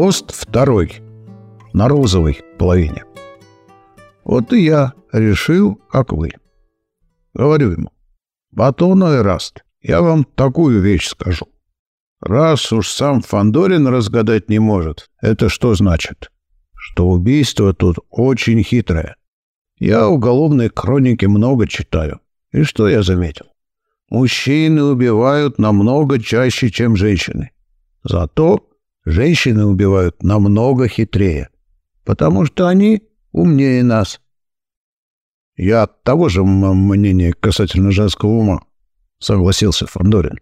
Тост второй. На розовой половине. Вот и я решил, как вы. Говорю ему. Батон Раст, я вам такую вещь скажу. Раз уж сам Фандорин разгадать не может, это что значит? Что убийство тут очень хитрое. Я уголовной хроники много читаю. И что я заметил? Мужчины убивают намного чаще, чем женщины. Зато женщины убивают намного хитрее, потому что они умнее нас. Я того же мнения касательно женского ума, согласился Фандорин.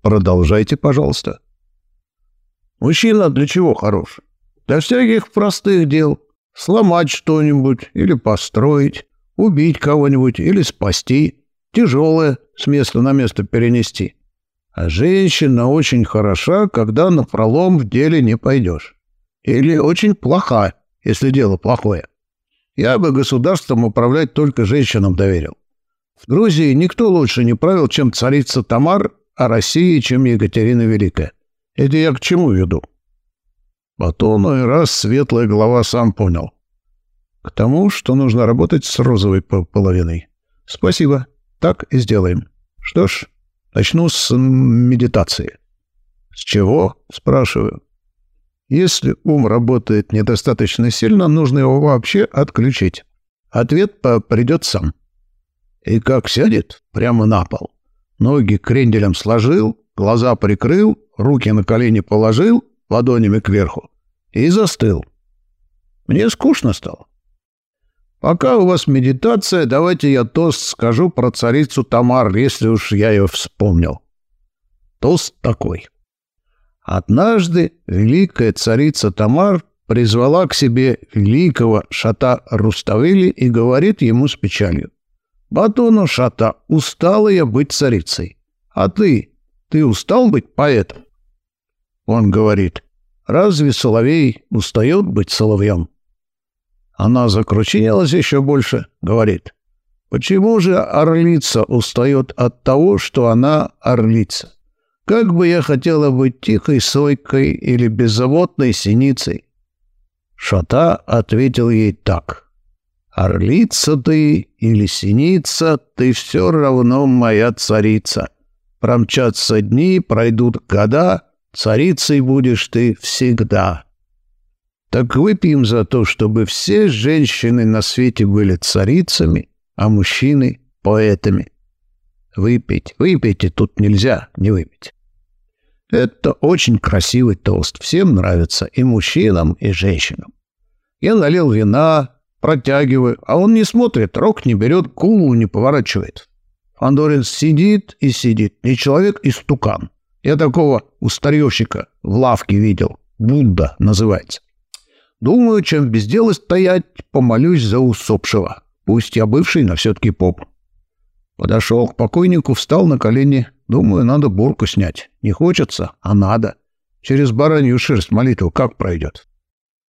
Продолжайте, пожалуйста. Мужчина для чего хорош? Для всяких простых дел. Сломать что-нибудь или построить, убить кого-нибудь или спасти, тяжелое с места на место перенести. А женщина очень хороша, когда на пролом в деле не пойдешь. Или очень плоха, если дело плохое. Я бы государством управлять только женщинам доверил. В Грузии никто лучше не правил, чем царица Тамар, а России, чем Екатерина Великая. Это я к чему веду? Потом и раз светлая голова сам понял. К тому, что нужно работать с розовой половиной. Спасибо. Так и сделаем. Что ж, начну с медитации. С чего? Спрашиваю. Если ум работает недостаточно сильно, нужно его вообще отключить. Ответ придет сам. И как сядет? Прямо на пол. Ноги кренделем сложил, глаза прикрыл, руки на колени положил, ладонями кверху, и застыл. Мне скучно стало. Пока у вас медитация, давайте я тост скажу про царицу Тамар, если уж я ее вспомнил. Тост такой. Однажды великая царица Тамар призвала к себе великого Шата Руставели и говорит ему с печалью. «Батону Шата, устала я быть царицей. А ты? Ты устал быть поэтом?» Он говорит, «Разве соловей устает быть соловьем?» Она закручинилась еще больше, говорит, «Почему же орлица устает от того, что она орлица? Как бы я хотела быть тихой сойкой или беззаботной синицей?» Шата ответил ей так. Орлица ты или синица, ты все равно моя царица. Промчатся дни, пройдут года, царицей будешь ты всегда. Так выпьем за то, чтобы все женщины на свете были царицами, а мужчины — поэтами. Выпить, выпейте, тут нельзя не выпить. Это очень красивый тост, всем нравится, и мужчинам, и женщинам. Я налил вина, Протягиваю, а он не смотрит, рог не берет, голову не поворачивает. Фандорин сидит и сидит, не человек, и стукан. Я такого у старьевщика в лавке видел. Будда называется. Думаю, чем без дела стоять, помолюсь за усопшего. Пусть я бывший, но все-таки поп. Подошел к покойнику, встал на колени. Думаю, надо бурку снять. Не хочется, а надо. Через баранью шерсть молитву как пройдет?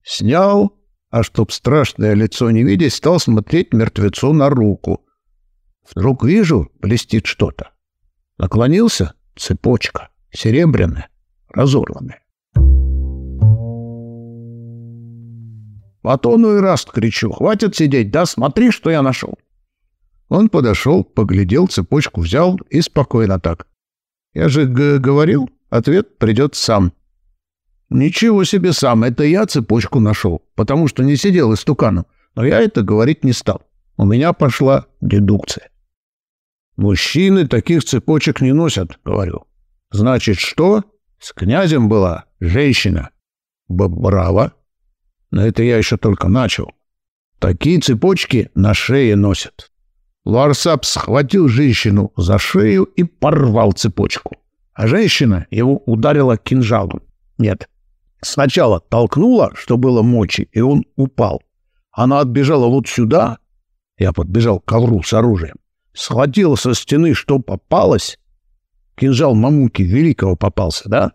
Снял, а чтоб страшное лицо не видеть, стал смотреть мертвецу на руку. Вдруг вижу, блестит что-то. Наклонился — цепочка, серебряная, разорванная. Батону и раст кричу. «Хватит сидеть, да? Смотри, что я нашел!» Он подошел, поглядел, цепочку взял и спокойно так. «Я же говорил, ответ придет сам. «Ничего себе сам, это я цепочку нашел, потому что не сидел истуканом, но я это говорить не стал. У меня пошла дедукция». «Мужчины таких цепочек не носят», — говорю. «Значит, что? С князем была женщина». «Браво!» Но это я еще только начал. Такие цепочки на шее носят. Ларсап схватил женщину за шею и порвал цепочку. А женщина его ударила кинжалом. Нет, Сначала толкнула, что было мочи, и он упал. Она отбежала вот сюда. Я подбежал к ковру с оружием. Схватила со стены, что попалось. Кинжал мамуки великого попался, да?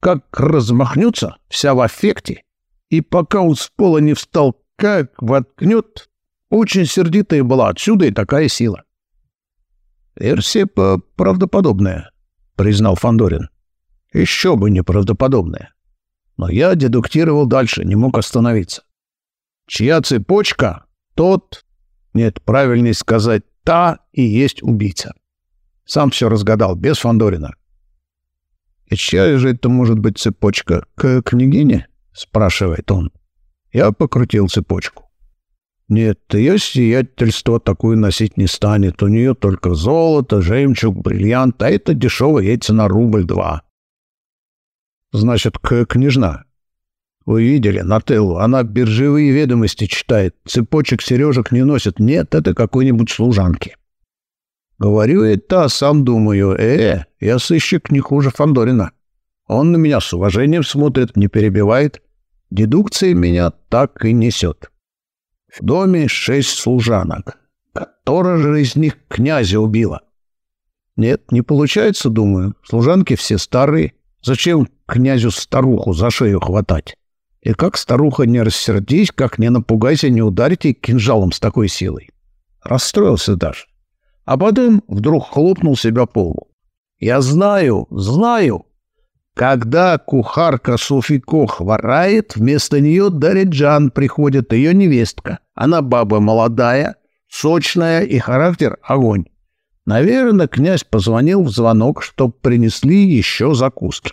Как размахнется, вся в аффекте. И пока он с пола не встал, как воткнет. Очень сердитая была, отсюда и такая сила. Версия правдоподобная, признал Фандорин. Еще бы неправдоподобная. Но я дедуктировал дальше, не мог остановиться. Чья цепочка, тот, нет, правильнее сказать, та и есть убийца. Сам все разгадал, без Фандорина. «И чья же это может быть цепочка? К княгине?» — спрашивает он. Я покрутил цепочку. Нет, ее сиятельство такую носить не станет. У нее только золото, жемчуг, бриллиант, а это дешевые яйца на рубль-два. Значит, княжна. Вы видели Нателлу? Она биржевые ведомости читает. Цепочек сережек не носит. Нет, это какой-нибудь служанки. Говорю это, а сам думаю, э, я сыщик не хуже Фандорина. Он на меня с уважением смотрит, не перебивает. Дедукция меня так и несет. В доме шесть служанок. Которая же из них князя убила? Нет, не получается, думаю. Служанки все старые. Зачем князю старуху за шею хватать? И как старуха не рассердись, как не напугайся, не ударите кинжалом с такой силой. Расстроился даже а потом вдруг хлопнул себя по лбу. «Я знаю, знаю. Когда кухарка Суфико хворает, вместо нее Дариджан приходит, ее невестка. Она баба молодая, сочная и характер огонь. Наверное, князь позвонил в звонок, чтоб принесли еще закуски.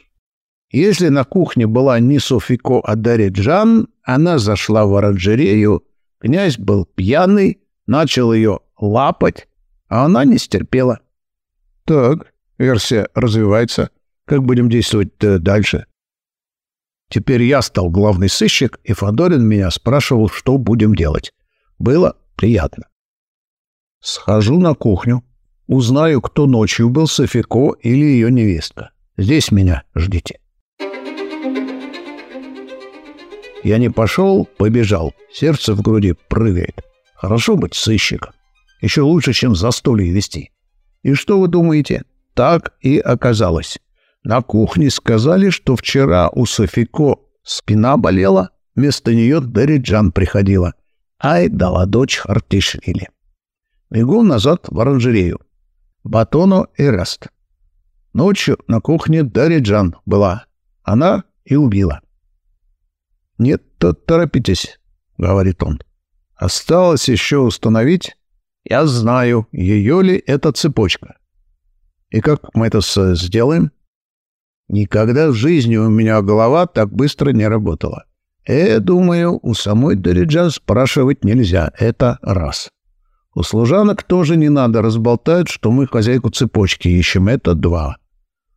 Если на кухне была не Софико, а Дариджан, она зашла в оранжерею, князь был пьяный, начал ее лапать, а она не стерпела. Так, версия развивается. Как будем действовать -то дальше? Теперь я стал главный сыщик, и Фандорин меня спрашивал, что будем делать. Было приятно. Схожу на кухню, узнаю, кто ночью был Софико или ее невестка. Здесь меня ждите. Я не пошел, побежал. Сердце в груди прыгает. Хорошо быть сыщиком. Еще лучше, чем застолье вести. И что вы думаете? Так и оказалось. На кухне сказали, что вчера у Софико спина болела, вместо нее Дариджан приходила. Ай, дала дочь Хартишвили. Бегу назад в оранжерею. Батоно и Раст. Ночью на кухне Дариджан была. Она и убила. «Нет, то торопитесь», — говорит он. «Осталось еще установить, я знаю, ее ли это цепочка. И как мы это сделаем? Никогда в жизни у меня голова так быстро не работала. Э, думаю, у самой Дориджан спрашивать нельзя. Это раз. У служанок тоже не надо разболтать, что мы хозяйку цепочки ищем. Это два.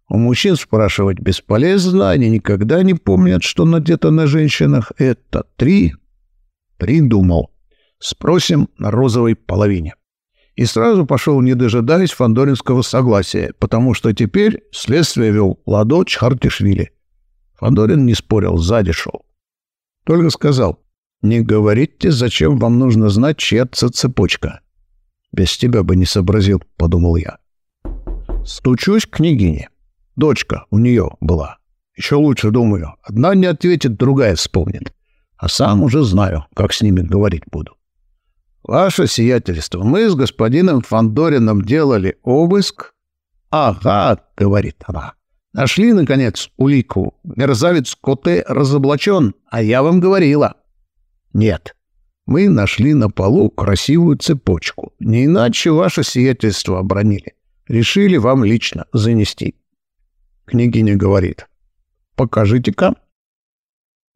У мужчин спрашивать бесполезно, они никогда не помнят, что надето на женщинах. Это три. Придумал. Спросим на розовой половине и сразу пошел, не дожидаясь фандоринского согласия, потому что теперь следствие вел Ладо Чхартишвили. Фандорин не спорил, сзади шел. Только сказал, не говорите, зачем вам нужно знать, чья цепочка. Без тебя бы не сообразил, подумал я. Стучусь к княгине. Дочка у нее была. Еще лучше, думаю. Одна не ответит, другая вспомнит. А сам уже знаю, как с ними говорить буду. «Ваше сиятельство, мы с господином Фандорином делали обыск». «Ага», — говорит она. «Нашли, наконец, улику. Мерзавец Коте разоблачен, а я вам говорила». «Нет, мы нашли на полу красивую цепочку. Не иначе ваше сиятельство обронили. Решили вам лично занести». Княгиня говорит. «Покажите-ка».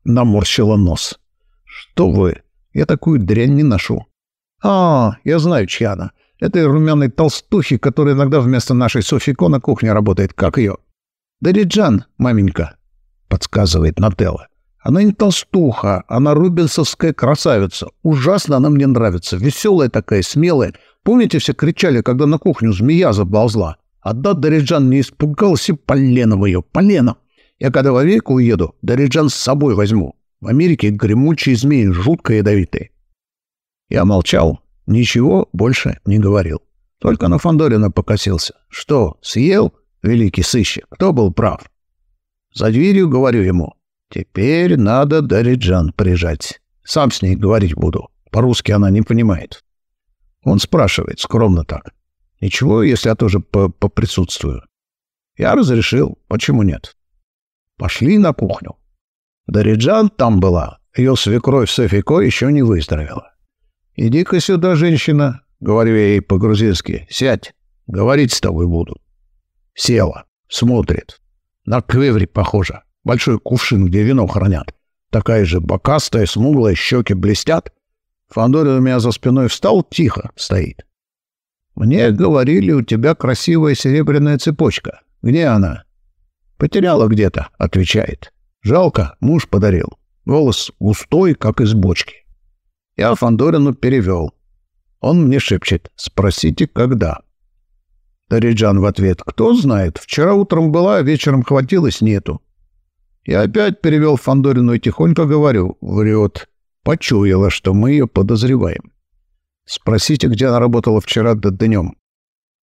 Наморщила нос. «Что вы? Я такую дрянь не ношу. «А, я знаю, чья она. Этой румяной толстухи, которая иногда вместо нашей Софико на кухне работает. Как ее?» «Дариджан, маменька», — подсказывает Нателла. «Она не толстуха, она рубинсовская красавица. Ужасно она мне нравится. Веселая такая, смелая. Помните, все кричали, когда на кухню змея заползла? А да, Дариджан не испугался и поленом ее, поленом. Я когда в Америку уеду, Дариджан с собой возьму. В Америке гремучие змеи, жутко ядовитые. Я молчал, ничего больше не говорил. Только на Фандорина покосился. Что, съел, великий сыщик? Кто был прав? За дверью говорю ему. Теперь надо Дариджан прижать. Сам с ней говорить буду. По-русски она не понимает. Он спрашивает, скромно так. Ничего, если я тоже поприсутствую. Я разрешил. Почему нет? Пошли на кухню. Дариджан там была, ее свекровь Софико еще не выздоровела. «Иди-ка сюда, женщина», — говорю я ей по-грузински, — «сядь, говорить с тобой буду». Села, смотрит. На квеври похоже. Большой кувшин, где вино хранят. Такая же бокастая, смуглая, щеки блестят. Фандорин у меня за спиной встал, тихо стоит. «Мне говорили, у тебя красивая серебряная цепочка. Где она?» «Потеряла где-то», — отвечает. «Жалко, муж подарил. Волос густой, как из бочки». Я Фандорину перевел. Он мне шепчет «Спросите, когда?» Тариджан в ответ «Кто знает, вчера утром была, вечером хватилось, нету». Я опять перевел Фандорину и тихонько говорю «Врет». Почуяла, что мы ее подозреваем. Спросите, где она работала вчера до днем.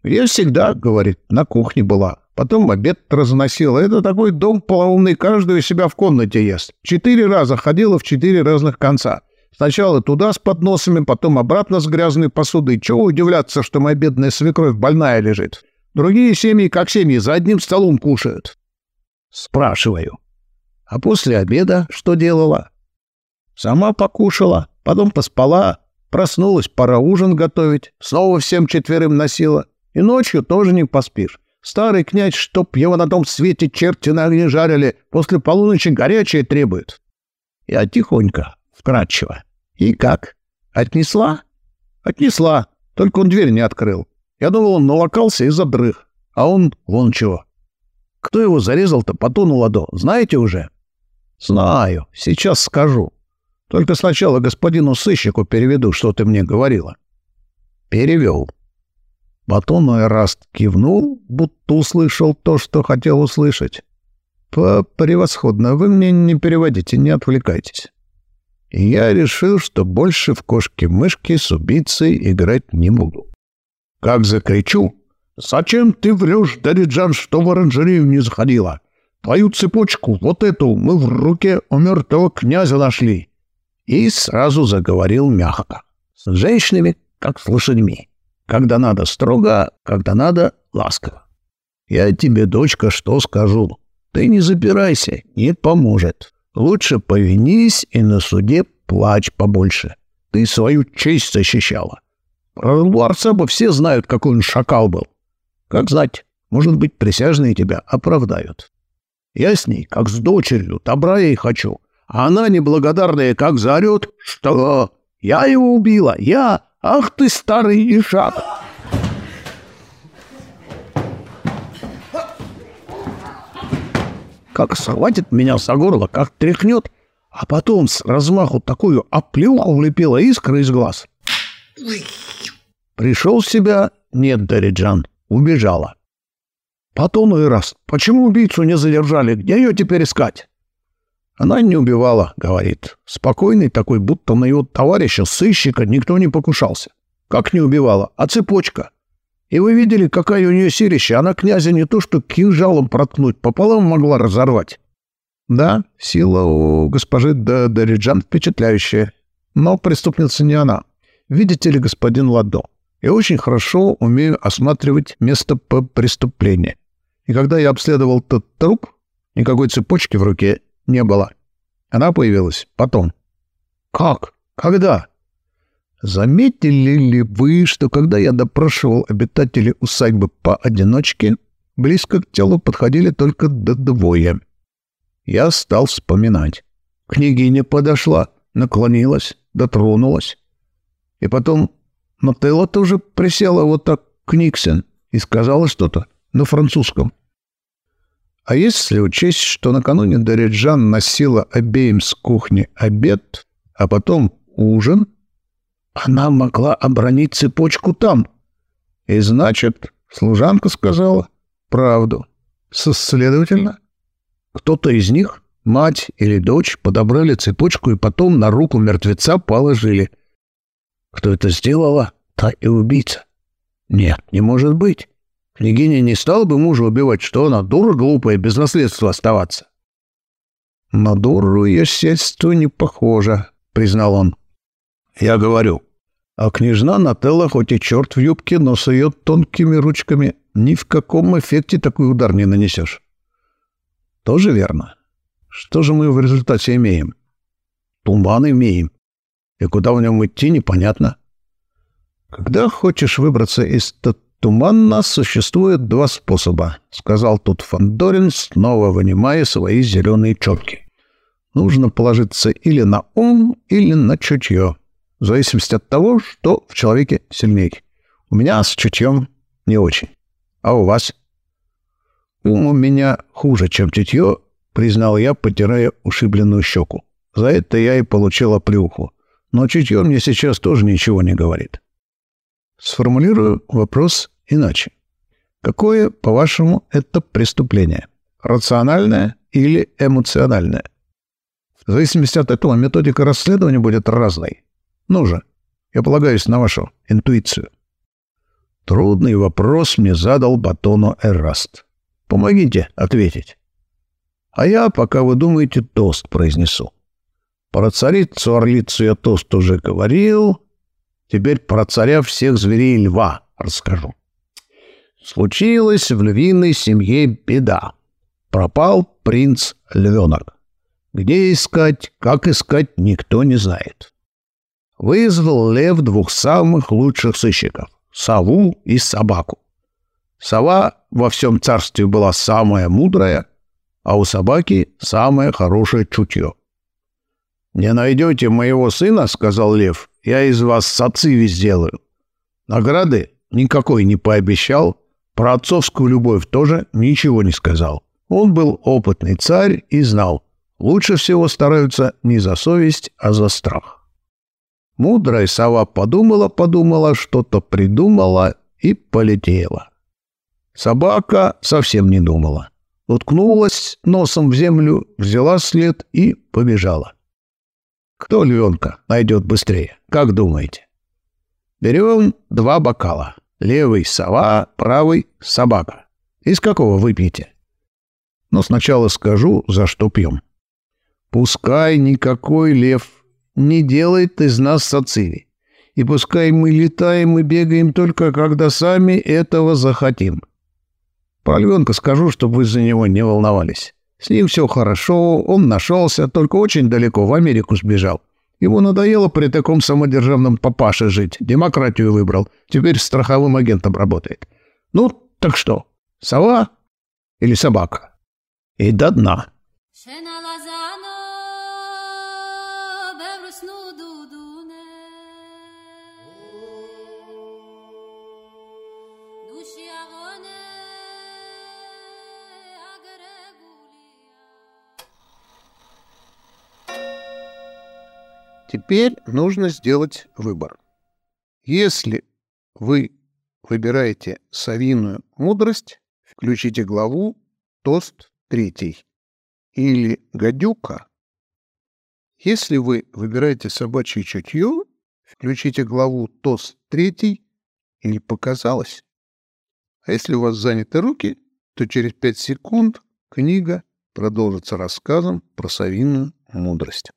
Я всегда, говорит, на кухне была. Потом обед разносила. Это такой дом полоумный, каждый у себя в комнате ест. Четыре раза ходила в четыре разных конца. Сначала туда с подносами, потом обратно с грязной посудой. Чего удивляться, что моя бедная свекровь больная лежит? Другие семьи, как семьи, за одним столом кушают. Спрашиваю. А после обеда что делала? Сама покушала, потом поспала, проснулась, пора ужин готовить, снова всем четверым носила. И ночью тоже не поспишь. Старый князь, чтоб его на том свете черти на огне жарили, после полуночи горячее требует. Я тихонько, вкратчиво. И как? Отнесла? Отнесла, только он дверь не открыл. Я думал, он налокался и задрых. А он вон чего. Кто его зарезал-то по тону ладо, знаете уже? Знаю, сейчас скажу. Только сначала господину сыщику переведу, что ты мне говорила. Перевел. Батон Эраст кивнул, будто услышал то, что хотел услышать. «Превосходно. Вы мне не переводите, не отвлекайтесь». И я решил, что больше в кошки-мышки с убийцей играть не буду. Как закричу, «Зачем ты врешь, Дариджан, что в оранжерею не заходила? Твою цепочку, вот эту, мы в руке у мертвого князя нашли и сразу заговорил мягко. С женщинами, как с лошадьми. Когда надо строго, когда надо ласково. Я тебе, дочка, что скажу. Ты не запирайся, не поможет. Лучше повинись и на суде плачь побольше. Ты свою честь защищала. Про Луарца бы все знают, какой он шакал был. Как знать, может быть, присяжные тебя оправдают. Я с ней, как с дочерью, добра ей хочу. А она неблагодарная как заорет, что «Я его убила! Я! Ах ты, старый ишак!» Как схватит меня за горло, как тряхнет, а потом с размаху такую оплюху влепила искры из глаз. Пришел в себя, нет, Дариджан, убежала. Потом и раз, почему убийцу не задержали, где ее теперь искать? Она не убивала, говорит. Спокойный такой, будто на его товарища, сыщика, никто не покушался. Как не убивала? А цепочка? И вы видели, какая у нее силища? Она князя не то что кинжалом проткнуть, пополам могла разорвать. Да, сила у госпожи Дариджан впечатляющая. Но преступница не она. Видите ли, господин Ладо, я очень хорошо умею осматривать место преступления. И когда я обследовал тот труп, никакой цепочки в руке не было. Она появилась потом. Как? Когда? Заметили ли вы, что когда я допрашивал обитателей усадьбы поодиночке, близко к телу подходили только до двое? Я стал вспоминать. Княгиня подошла, наклонилась, дотронулась. И потом Нателла тоже присела вот так к Никсен и сказала что-то на французском. А если учесть, что накануне Дариджан носила обеим с кухни обед, а потом ужин, она могла обронить цепочку там. И значит, служанка сказала правду. Следовательно, кто-то из них, мать или дочь, подобрали цепочку и потом на руку мертвеца положили. Кто это сделала, та и убийца. Нет, не может быть. Княгиня не стала бы мужа убивать, что она, дура глупая, без наследства оставаться. На дуру естественно не похожа, признал он. Я говорю, а княжна Нателла хоть и черт в юбке, но с ее тонкими ручками ни в каком эффекте такой удар не нанесешь. Тоже верно. Что же мы в результате имеем? Туман имеем. И куда в нем идти, непонятно. Когда хочешь выбраться из тумана, существует два способа, сказал тут Фандорин, снова вынимая свои зеленые четки. Нужно положиться или на ум, или на чутье, в зависимости от того, что в человеке сильнее. У меня с чутьем не очень. А у вас? Ум у меня хуже, чем чутье, признал я, потирая ушибленную щеку. За это я и получила плюху. Но чутье мне сейчас тоже ничего не говорит. Сформулирую вопрос иначе. Какое, по-вашему, это преступление? Рациональное или эмоциональное? В зависимости от этого методика расследования будет разной. Ну же, я полагаюсь на вашу интуицию. Трудный вопрос мне задал Батоно Эраст. Помогите ответить. А я, пока вы думаете, тост произнесу. Про царицу-орлицу я тост уже говорил. Теперь про царя всех зверей льва расскажу. Случилась в львиной семье беда. Пропал принц-львенок. Где искать, как искать, никто не знает. Вызвал лев двух самых лучших сыщиков — сову и собаку. Сова во всем царстве была самая мудрая, а у собаки самое хорошее чутье. «Не найдете моего сына, — сказал лев, — я из вас сациви сделаю. Награды никакой не пообещал, про отцовскую любовь тоже ничего не сказал. Он был опытный царь и знал, лучше всего стараются не за совесть, а за страх. Мудрая сова подумала-подумала, что-то придумала и полетела. Собака совсем не думала. Уткнулась носом в землю, взяла след и побежала. Кто львенка найдет быстрее? Как думаете? Берем два бокала. Левый — сова, правый — собака. Из какого выпьете? Но сначала скажу, за что пьем. Пускай никакой лев не делает из нас сациви. И пускай мы летаем и бегаем только, когда сами этого захотим. Про львенка скажу, чтобы вы за него не волновались. С ним все хорошо, он нашелся, только очень далеко в Америку сбежал. Ему надоело при таком самодержавном папаше жить, демократию выбрал, теперь страховым агентом работает. Ну, так что, сова или собака? И до дна. Теперь нужно сделать выбор. Если вы выбираете совиную мудрость, включите главу «Тост третий» или «Гадюка». Если вы выбираете собачье чутье, включите главу «Тост третий» или «Показалось». А если у вас заняты руки, то через пять секунд книга продолжится рассказом про совиную мудрость.